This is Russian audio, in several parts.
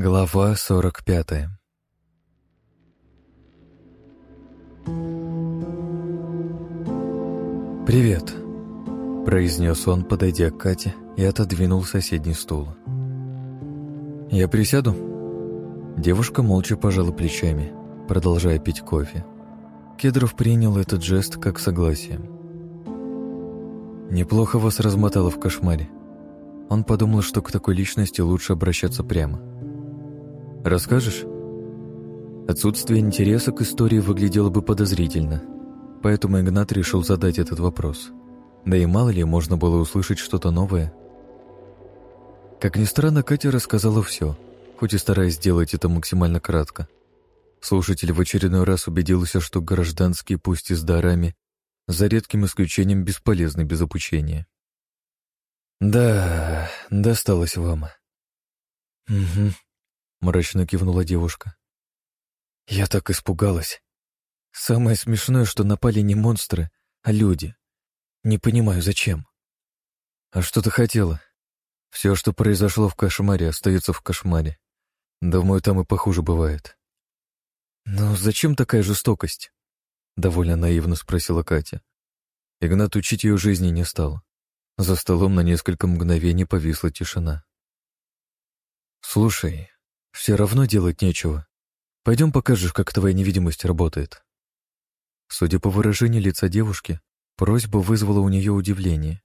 Глава 45 «Привет», — произнес он, подойдя к Кате и отодвинул соседний стул. «Я присяду?» Девушка молча пожала плечами, продолжая пить кофе. Кедров принял этот жест как согласие. «Неплохо вас размотало в кошмаре». Он подумал, что к такой личности лучше обращаться прямо. «Расскажешь?» Отсутствие интереса к истории выглядело бы подозрительно, поэтому Игнат решил задать этот вопрос. Да и мало ли, можно было услышать что-то новое. Как ни странно, Катя рассказала все, хоть и стараясь сделать это максимально кратко. Слушатель в очередной раз убедился, что гражданские, пусть и с дарами, за редким исключением бесполезны без обучения. «Да, досталось вам». «Угу», — мрачно кивнула девушка. «Я так испугалась. Самое смешное, что напали не монстры, а люди. Не понимаю, зачем». «А что ты хотела? Все, что произошло в кошмаре, остается в кошмаре. Думаю, там и похуже бывает». «Ну, зачем такая жестокость?» — довольно наивно спросила Катя. Игнат учить ее жизни не стал. За столом на несколько мгновений повисла тишина. «Слушай, все равно делать нечего. Пойдем покажешь, как твоя невидимость работает». Судя по выражению лица девушки, просьба вызвала у нее удивление.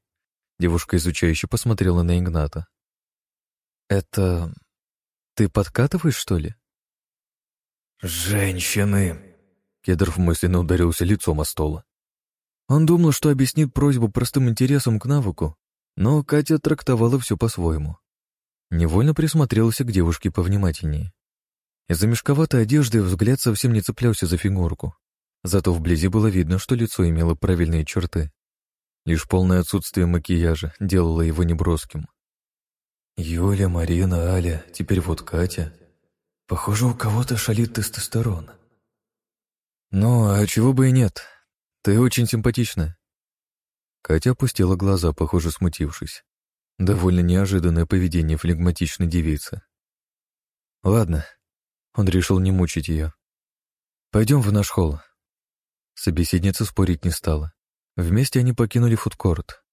Девушка изучающе посмотрела на Игната. «Это... ты подкатываешь, что ли?» «Женщины!» Кедров мысленно ударился лицом о стол. Он думал, что объяснит просьбу простым интересом к навыку, но Катя трактовала все по-своему. Невольно присмотрелся к девушке повнимательнее. Из-за мешковатой одежды взгляд совсем не цеплялся за фигурку. Зато вблизи было видно, что лицо имело правильные черты. Лишь полное отсутствие макияжа делало его неброским. «Юля, Марина, Аля, теперь вот Катя. Похоже, у кого-то шалит тестостерон». «Ну, а чего бы и нет. Ты очень симпатичная». Катя опустила глаза, похоже, смутившись. Довольно неожиданное поведение флегматичной девицы. «Ладно». Он решил не мучить ее. «Пойдем в наш холл». Собеседница спорить не стала. Вместе они покинули фудкорт.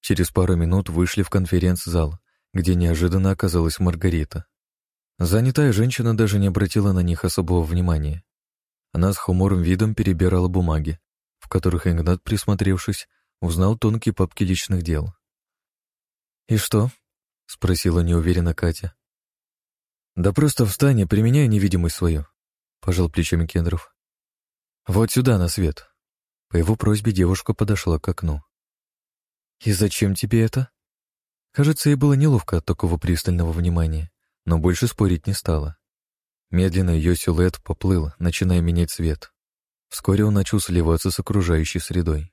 Через пару минут вышли в конференц-зал, где неожиданно оказалась Маргарита. Занятая женщина даже не обратила на них особого внимания. Она с хуморым видом перебирала бумаги, в которых Игнат, присмотревшись, узнал тонкие папки личных дел. «И что?» — спросила неуверенно Катя. «Да просто встань и применяй невидимость свою», — пожал плечами Кендров. «Вот сюда, на свет». По его просьбе девушка подошла к окну. «И зачем тебе это?» Кажется, ей было неловко от такого пристального внимания, но больше спорить не стала. Медленно ее силуэт поплыл, начиная менять цвет. Вскоре он начал сливаться с окружающей средой.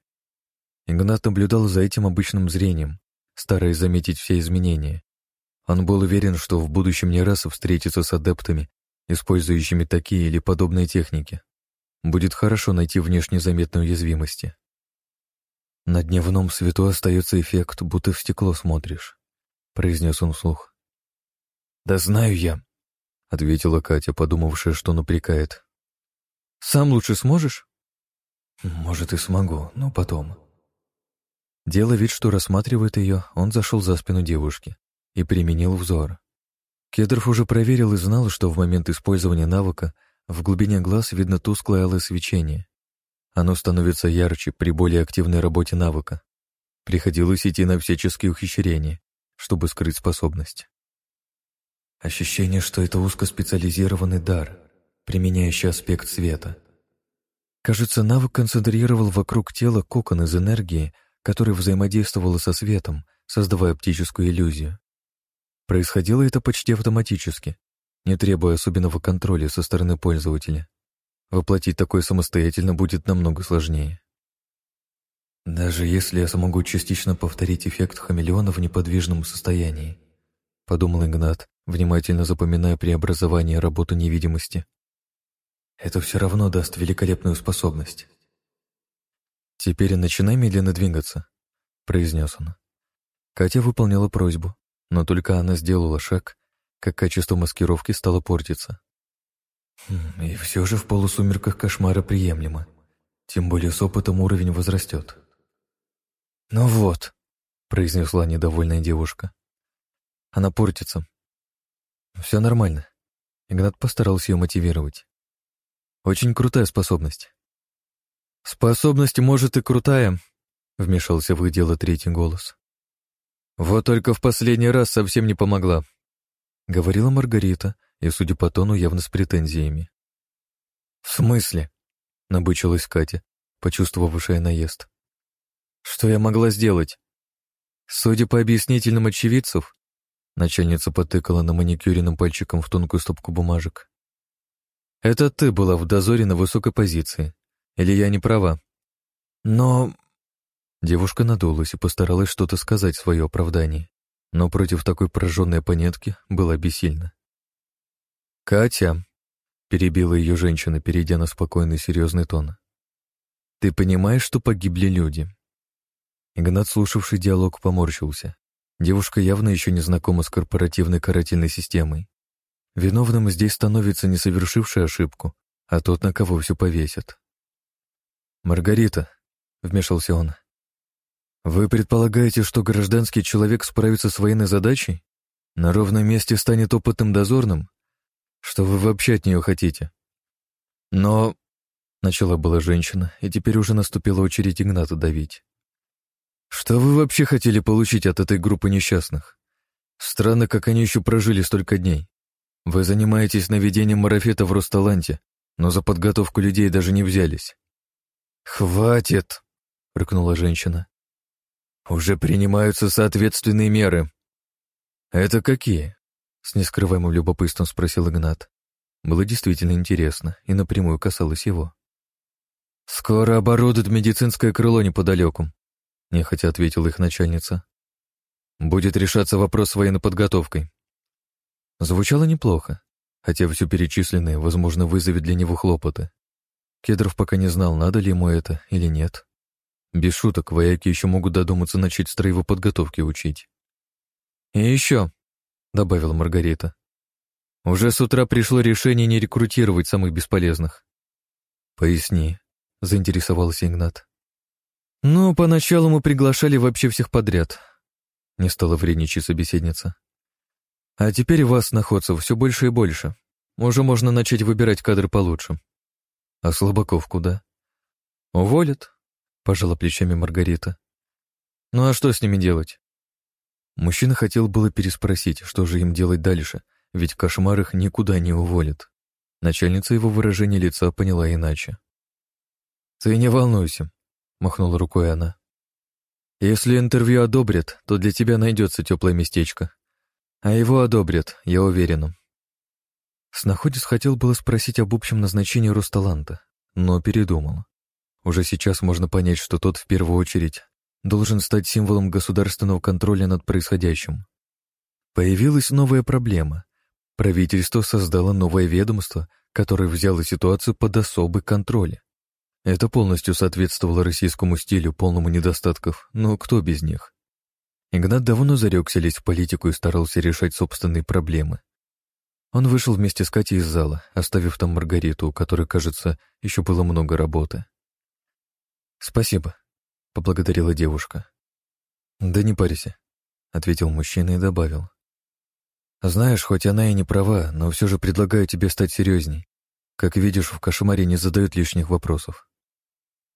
Игнат наблюдал за этим обычным зрением, стараясь заметить все изменения. Он был уверен, что в будущем не раз встретится с адептами, использующими такие или подобные техники. Будет хорошо найти внешне заметные уязвимости. На дневном свету остается эффект, будто в стекло смотришь, произнес он вслух. Да знаю я, ответила Катя, подумавшая, что напрекает. Сам лучше сможешь? Может, и смогу, но потом. Делая вид, что рассматривает ее, он зашел за спину девушки и применил взор. Кедров уже проверил и знал, что в момент использования навыка в глубине глаз видно тусклое алое свечение. Оно становится ярче при более активной работе навыка. Приходилось идти на всяческие ухищрения, чтобы скрыть способность. Ощущение, что это узкоспециализированный дар, применяющий аспект света. Кажется, навык концентрировал вокруг тела кокон из энергии, который взаимодействовал со светом, создавая оптическую иллюзию. Происходило это почти автоматически, не требуя особенного контроля со стороны пользователя. Воплотить такое самостоятельно будет намного сложнее. «Даже если я смогу частично повторить эффект хамелеона в неподвижном состоянии», подумал Игнат, внимательно запоминая преобразование работы невидимости. «Это все равно даст великолепную способность». «Теперь начинай медленно двигаться», — произнес он. Катя выполняла просьбу, но только она сделала шаг, как качество маскировки стало портиться. Хм, и все же в полусумерках кошмара приемлемо. Тем более с опытом уровень возрастет. «Ну вот», — произнесла недовольная девушка. «Она портится. Все нормально». Игнат постарался ее мотивировать. «Очень крутая способность». «Способность, может, и крутая», — вмешался в их дело третий голос. «Вот только в последний раз совсем не помогла», — говорила Маргарита, и, судя по тону, явно с претензиями. «В смысле?» — набычилась Катя, почувствовавшая наезд. «Что я могла сделать?» Судя по объяснительным очевидцев, начальница потыкала на маникюренным пальчиком в тонкую стопку бумажек. «Это ты была в дозоре на высокой позиции. Или я не права?» «Но...» Девушка надулась и постаралась что-то сказать в свое оправдание, но против такой прожженной оппонентки была бессильна. «Катя», — перебила ее женщина, перейдя на спокойный серьезный тон, — «ты понимаешь, что погибли люди?» Игнат, слушавший диалог, поморщился. Девушка явно еще не знакома с корпоративной карательной системой. Виновным здесь становится не совершивший ошибку, а тот, на кого все повесят. «Маргарита», — вмешался он, — «вы предполагаете, что гражданский человек справится с военной задачей? На ровном месте станет опытным дозорным? Что вы вообще от нее хотите? Но... Начала была женщина, и теперь уже наступила очередь Игната давить. Что вы вообще хотели получить от этой группы несчастных? Странно, как они еще прожили столько дней. Вы занимаетесь наведением марафета в Росталанте, но за подготовку людей даже не взялись. «Хватит!» — рыкнула женщина. «Уже принимаются соответственные меры». «Это какие?» С нескрываемым любопытством спросил Игнат. Было действительно интересно и напрямую касалось его. «Скоро оборудуют медицинское крыло неподалеку», — нехотя ответила их начальница. «Будет решаться вопрос с военной подготовкой». Звучало неплохо, хотя все перечисленное, возможно, вызовет для него хлопоты. Кедров пока не знал, надо ли ему это или нет. Без шуток, вояки еще могут додуматься начать строевой подготовки учить. «И еще», — добавила Маргарита. «Уже с утра пришло решение не рекрутировать самых бесполезных». «Поясни», — заинтересовался Игнат. «Ну, поначалу мы приглашали вообще всех подряд», — не стала вредничать собеседница. «А теперь вас, находцев, все больше и больше. Уже можно начать выбирать кадры получше». «А Слабаков куда?» «Уволят», — пожала плечами Маргарита. «Ну а что с ними делать? Мужчина хотел было переспросить, что же им делать дальше, ведь кошмар их никуда не уволит. Начальница его выражение лица поняла иначе. «Ты не волнуйся», — махнула рукой она. «Если интервью одобрят, то для тебя найдется теплое местечко. А его одобрят, я уверена». Снаходец хотел было спросить об общем назначении Русталанта, но передумал. Уже сейчас можно понять, что тот в первую очередь должен стать символом государственного контроля над происходящим. Появилась новая проблема. Правительство создало новое ведомство, которое взяло ситуацию под особый контроль. Это полностью соответствовало российскому стилю, полному недостатков, но кто без них? Игнат давно зарекся лезть в политику и старался решать собственные проблемы. Он вышел вместе с Катей из зала, оставив там Маргариту, у которой, кажется, еще было много работы. «Спасибо», — поблагодарила девушка. «Да не парься», — ответил мужчина и добавил. «Знаешь, хоть она и не права, но все же предлагаю тебе стать серьезней. Как видишь, в кошмаре не задают лишних вопросов».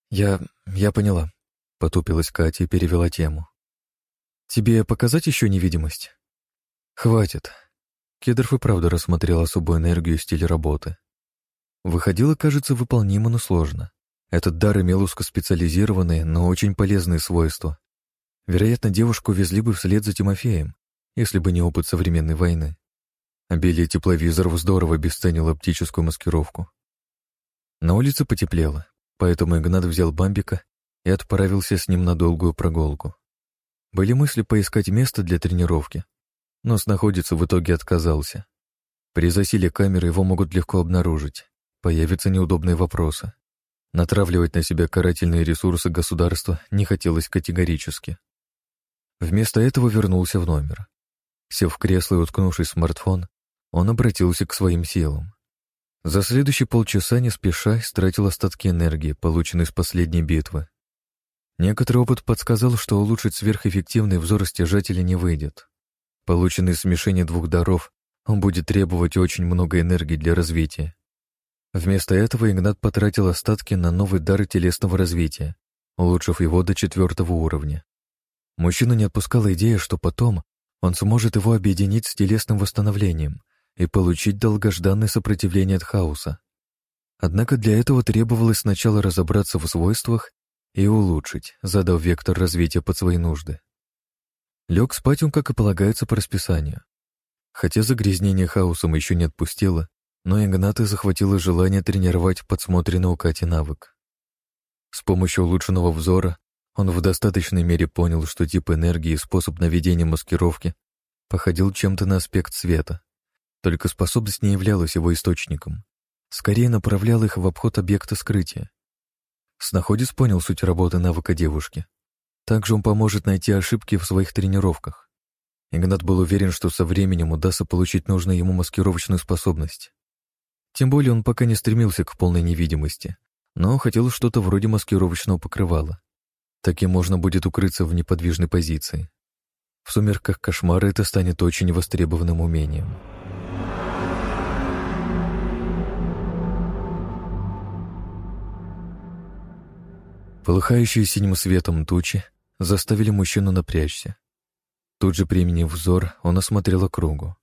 «Я... я поняла», — потупилась Катя и перевела тему. «Тебе показать еще невидимость?» «Хватит». Кедров и правда рассмотрел особую энергию и стиль работы. Выходило, кажется, выполнимо, но сложно. Этот дар имел узкоспециализированные, но очень полезные свойства. Вероятно, девушку везли бы вслед за Тимофеем, если бы не опыт современной войны. Обилие тепловизоров здорово обесценило оптическую маскировку. На улице потеплело, поэтому Игнат взял Бамбика и отправился с ним на долгую прогулку. Были мысли поискать место для тренировки, но снаходиться в итоге отказался. При засиле камеры его могут легко обнаружить, появятся неудобные вопросы. Натравливать на себя карательные ресурсы государства не хотелось категорически. Вместо этого вернулся в номер. Сев в кресло и уткнувшись в смартфон, он обратился к своим силам. За следующие полчаса не спеша истратил остатки энергии, полученной с последней битвы. Некоторый опыт подсказал, что улучшить сверхэффективный взор стяжателя не выйдет. Полученный смешение двух даров, он будет требовать очень много энергии для развития. Вместо этого Игнат потратил остатки на новый дар телесного развития, улучшив его до четвертого уровня. Мужчину не отпускала идея, что потом он сможет его объединить с телесным восстановлением — и получить долгожданное сопротивление от хаоса. Однако для этого требовалось сначала разобраться в свойствах и улучшить, задав вектор развития под свои нужды. Лег спать он, как и полагается, по расписанию. Хотя загрязнение хаосом еще не отпустило, но Игната захватило желание тренировать подсмотренный у Кати навык. С помощью улучшенного взора он в достаточной мере понял, что тип энергии и способ наведения маскировки походил чем-то на аспект света. Только способность не являлась его источником. Скорее направлял их в обход объекта скрытия. Снаходец понял суть работы навыка девушки. Также он поможет найти ошибки в своих тренировках. Игнат был уверен, что со временем удастся получить нужную ему маскировочную способность. Тем более он пока не стремился к полной невидимости, но хотел что-то вроде маскировочного покрывала. Таким можно будет укрыться в неподвижной позиции. В сумерках кошмара это станет очень востребованным умением. Полыхающие синим светом тучи заставили мужчину напрячься. Тут же применив взор, он осмотрел округу.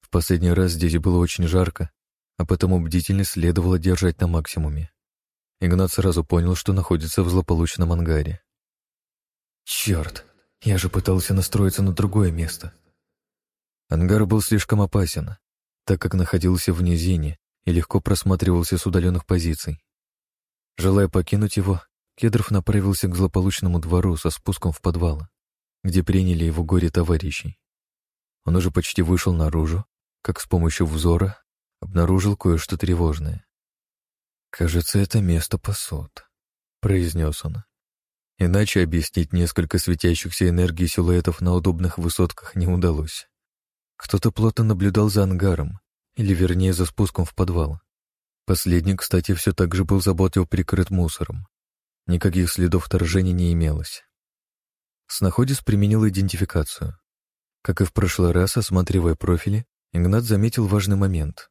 В последний раз здесь было очень жарко, а потому бдительность следовало держать на максимуме. Игнат сразу понял, что находится в злополучном ангаре. «Черт, я же пытался настроиться на другое место». Ангар был слишком опасен, так как находился в низине и легко просматривался с удаленных позиций. Желая покинуть его, Кедров направился к злополучному двору со спуском в подвал, где приняли его горе товарищей. Он уже почти вышел наружу, как с помощью взора обнаружил кое-что тревожное. «Кажется, это место пасут», — произнес он. Иначе объяснить несколько светящихся энергий силуэтов на удобных высотках не удалось. Кто-то плотно наблюдал за ангаром, или вернее за спуском в подвал. Последний, кстати, все так же был заботливо прикрыт мусором. Никаких следов вторжения не имелось. Снаходец применил идентификацию. Как и в прошлый раз, осматривая профили, Игнат заметил важный момент.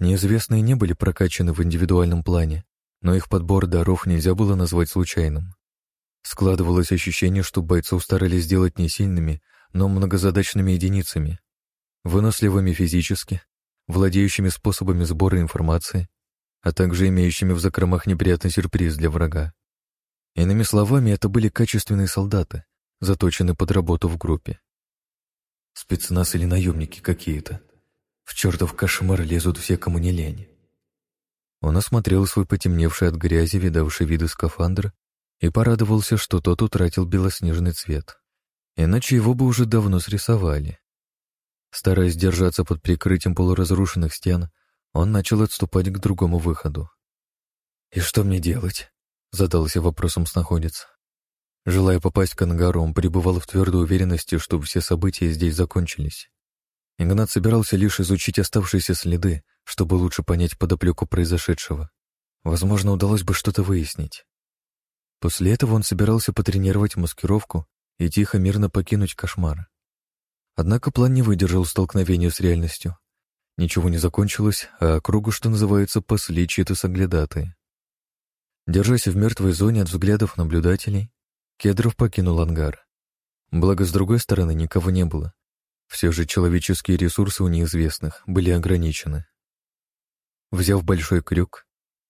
Неизвестные не были прокачаны в индивидуальном плане, но их подбор даров нельзя было назвать случайным. Складывалось ощущение, что бойцов старались сделать не сильными, но многозадачными единицами, выносливыми физически, владеющими способами сбора информации, а также имеющими в закромах неприятный сюрприз для врага. Иными словами, это были качественные солдаты, заточенные под работу в группе. Спецназ или наемники какие-то. В чертов кошмар лезут все, кому не лень. Он осмотрел свой потемневший от грязи, видавший виды скафандр, и порадовался, что тот утратил белоснежный цвет. Иначе его бы уже давно срисовали. Стараясь держаться под прикрытием полуразрушенных стен, он начал отступать к другому выходу. «И что мне делать?» Задался вопросом снаходец. Желая попасть к ангару, он пребывал в твердой уверенности, что все события здесь закончились. Игнат собирался лишь изучить оставшиеся следы, чтобы лучше понять подоплеку произошедшего. Возможно, удалось бы что-то выяснить. После этого он собирался потренировать маскировку и тихо мирно покинуть кошмар. Однако план не выдержал столкновения с реальностью. Ничего не закончилось, а кругу, что называется, пасли чьи-то соглядатые. Держась в мертвой зоне от взглядов наблюдателей, Кедров покинул ангар. Благо, с другой стороны, никого не было. Все же человеческие ресурсы у неизвестных были ограничены. Взяв большой крюк,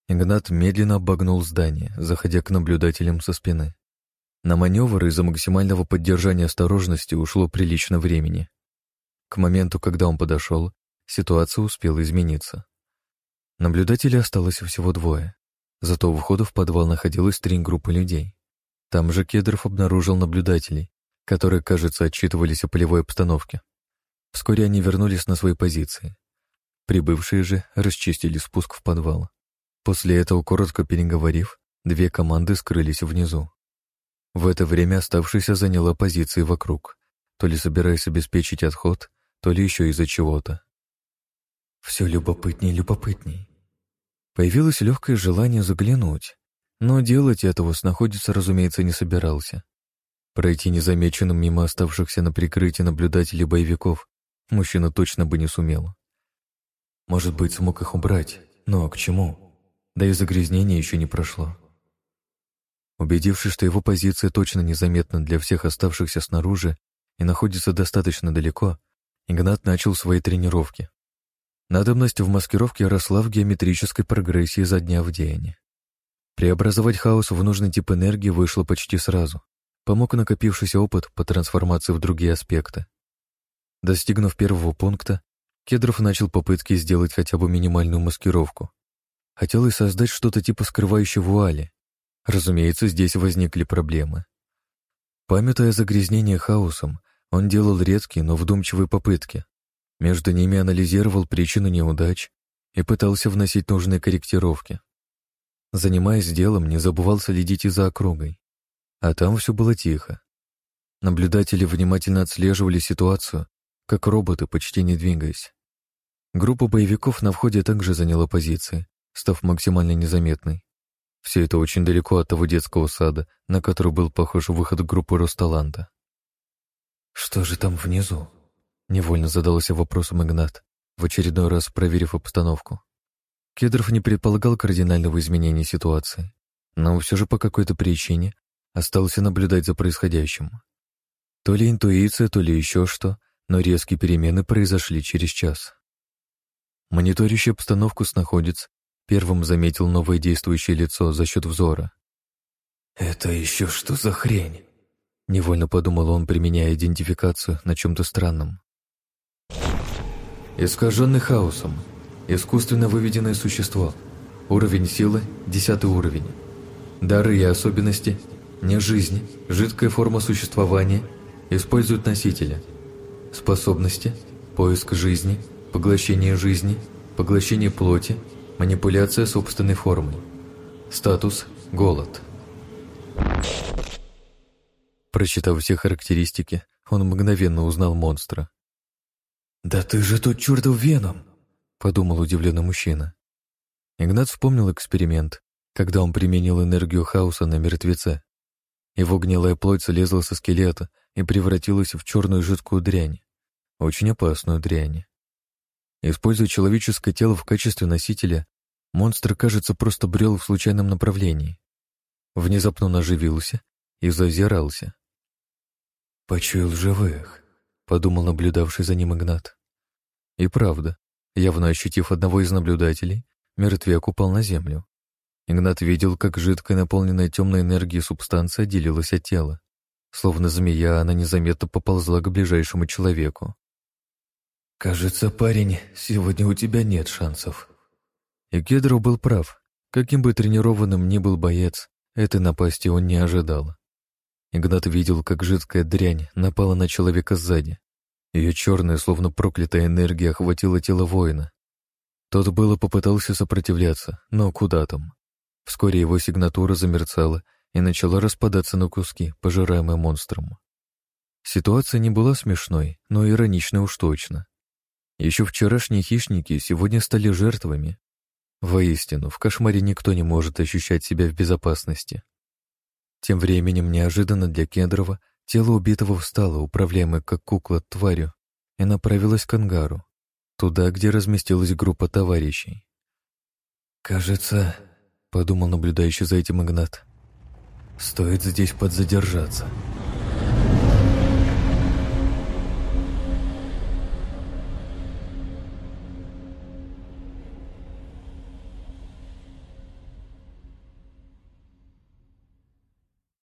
Игнат медленно обогнул здание, заходя к наблюдателям со спины. На маневр из-за максимального поддержания осторожности ушло прилично времени. К моменту, когда он подошел, ситуация успела измениться. Наблюдателей осталось всего двое. Зато у входа в подвал находилось три группы людей. Там же Кедров обнаружил наблюдателей, которые, кажется, отчитывались о полевой обстановке. Вскоре они вернулись на свои позиции. Прибывшие же расчистили спуск в подвал. После этого, коротко переговорив, две команды скрылись внизу. В это время оставшаяся заняла позиции вокруг, то ли собираясь обеспечить отход, то ли еще из-за чего-то. Все любопытнее и любопытней. Появилось легкое желание заглянуть, но делать этого снаходиться, разумеется, не собирался. Пройти незамеченным мимо оставшихся на прикрытии наблюдателей боевиков мужчина точно бы не сумел. Может быть, смог их убрать, но к чему? Да и загрязнение еще не прошло. Убедившись, что его позиция точно незаметна для всех оставшихся снаружи и находится достаточно далеко, Игнат начал свои тренировки. Надобность в маскировке росла в геометрической прогрессии за дня в день. Преобразовать хаос в нужный тип энергии вышло почти сразу. Помог накопившийся опыт по трансформации в другие аспекты. Достигнув первого пункта, Кедров начал попытки сделать хотя бы минимальную маскировку. Хотелось создать что-то типа скрывающей вуали. Разумеется, здесь возникли проблемы. Памятуя о загрязнении хаосом, он делал редкие, но вдумчивые попытки. Между ними анализировал причину неудач и пытался вносить нужные корректировки. Занимаясь делом, не забывал следить и за округой. А там все было тихо. Наблюдатели внимательно отслеживали ситуацию, как роботы, почти не двигаясь. Группа боевиков на входе также заняла позиции, став максимально незаметной. Все это очень далеко от того детского сада, на который был похож выход группы Росталанта. «Что же там внизу?» — невольно задался вопросом Игнат, в очередной раз проверив обстановку. Кедров не предполагал кардинального изменения ситуации, но все же по какой-то причине остался наблюдать за происходящим. То ли интуиция, то ли еще что, но резкие перемены произошли через час. Мониторящий обстановку снаходец первым заметил новое действующее лицо за счет взора. «Это еще что за хрень?» Невольно подумал он, применяя идентификацию на чем-то странном. Искаженный хаосом. Искусственно выведенное существо. Уровень силы – десятый уровень. Дары и особенности – не жизнь, жидкая форма существования, используют носителя. Способности – поиск жизни, поглощение жизни, поглощение плоти, манипуляция собственной формой. Статус – голод. Прочитав все характеристики, он мгновенно узнал монстра. «Да ты же тот чертов Веном!» — подумал удивленный мужчина. Игнат вспомнил эксперимент, когда он применил энергию хаоса на мертвеце. Его гнилая плоть слезла со скелета и превратилась в черную жидкую дрянь. Очень опасную дрянь. Используя человеческое тело в качестве носителя, монстр, кажется, просто брел в случайном направлении. Внезапно он оживился и зазирался. «Почуял живых», — подумал наблюдавший за ним Игнат. И правда, явно ощутив одного из наблюдателей, мертвяк упал на землю. Игнат видел, как жидкая, наполненная темной энергией субстанция отделилась от тела. Словно змея, она незаметно поползла к ближайшему человеку. «Кажется, парень, сегодня у тебя нет шансов». И Кедров был прав. Каким бы тренированным ни был боец, этой напасти он не ожидал. Игнат видел, как жидкая дрянь напала на человека сзади. Ее черная, словно проклятая энергия охватила тело воина. Тот было попытался сопротивляться, но куда там. Вскоре его сигнатура замерцала и начала распадаться на куски, пожираемые монстром. Ситуация не была смешной, но ироничной уж точно. Еще вчерашние хищники сегодня стали жертвами. Воистину, в кошмаре никто не может ощущать себя в безопасности. Тем временем, неожиданно для Кедрова, тело убитого встало, управляемое как кукла тварью, и направилось к ангару, туда, где разместилась группа товарищей. «Кажется», — подумал наблюдающий за этим Игнат, — «стоит здесь подзадержаться».